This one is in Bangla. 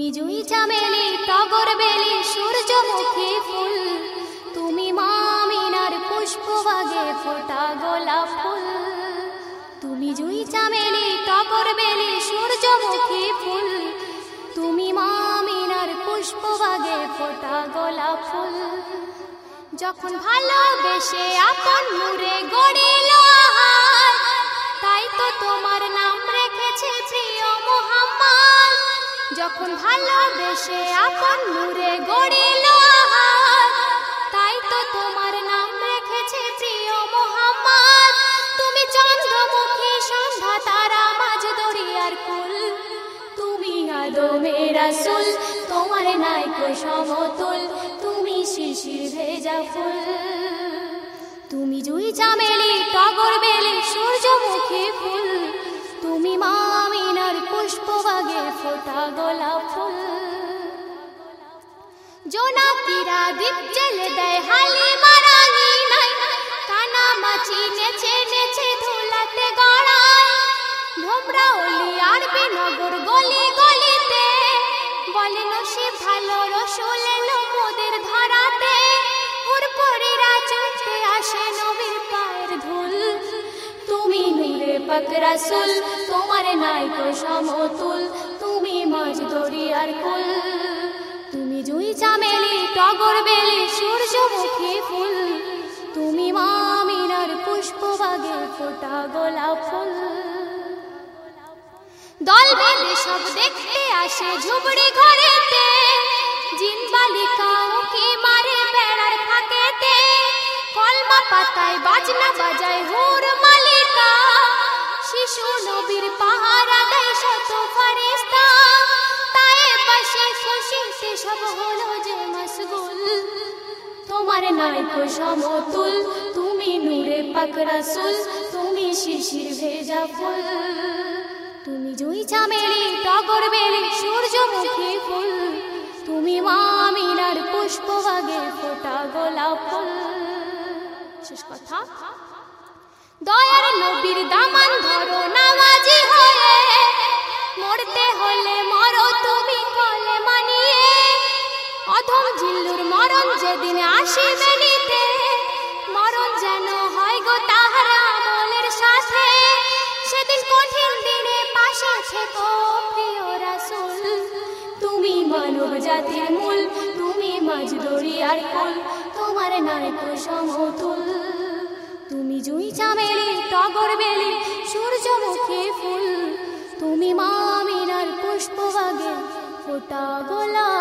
তুমি জুই চামেলি টগর বেলি, সূর্যমুখী ফুল। তুমি মামিনার পুষ্প বাগে ফোটা গোলাপ ফুল। তুমি জুই চামেলি টগর বেলি, সূর্যমুখী ফুল। তুমি মামিনার পুষ্প বাগে ফোটা গোলাপ ফুল। যখন ভালোবেসে আপন নূরে গড়িল যখন ভালোবেসে আপন নূরে গড়িল তাই তো তোমার নাম রেখেছে প্রিয় মোহাম্মদ। তুমি চন্দ্রমুখী সন্ধ্যা তারা মাঝ দরিয়ার কুল। তুমি আদমে রাসুল তোমার নাইকো সমতুল। তুমি শিশির ভেজা ফুল। তুমি জুই চামেলি, টগর বেলি, সূর্যমুখী ফুল। তুমি মামিনার পুষ্প বাগে ফোটা গোলাপ ফুল। জোনাকিরা দীপ জেলে দেয়, হালি মারাঙি নাই। কানা মাছি নেচে নেচে ধুলাতে গড়ায় ভোমরা অলি আর নগর গলি গলিতে। বলে নসিব ভালো রসুল এলো মোদের ধরাতে। হুরপুরিরা চলতে আসে নবীর পায়ের ধুল। তুমি নূরে পাক রাসুল, তোমার তুমি মাঝ দরিয়ার কুল তুমি জুই চামেলি, টগর বেলি সূর্যমুখী ফুল। তুমি মামিনার পুষ্প বাগে ফোটা গোলাপ ফুল। দল বেঁধে সব দেখতে আসে ঝুবড়ি ঘরেতে। জিন বালিকাও কি মারে বেড়ার ফাঁকেতে। কলমা পাতায় বাজনা বাজায় হুর মালিকা। শিশু নবীর পাহারা দেয় শত ফারিস্তা তাই পাশে খুশিতে সব হলো যে মশগুল তোমার নাইকো সমতুল, তুমি নূরে পাক রাসুল, তুমি শিশির ভেজা ফুল। তুমি জুই চামেলি টগর বেলি সূর্যমুখী ফুল। তুমি মামিনার পুষ্প বাগে ফোটা গোলাপ ফুল। শেষ কথা। দয়ার নবীর দামান মরণ যেদিন আসিবে মরণ যেন হয় গো তাহার আমলের সাথে। সেদিন কঠিন দিনে পাশে থেকো প্রিয় রাসূল। তুমি মানব জাতির মূল, তুমি মাঝ দরিয়ার কুল, তোমার নায়ক সমতুল। তুমি জুই চামেলি, টগর বেলি, সূর্যমুখী ফুল। তুমি পুষ্প বাগে ফোটা গোলাপ।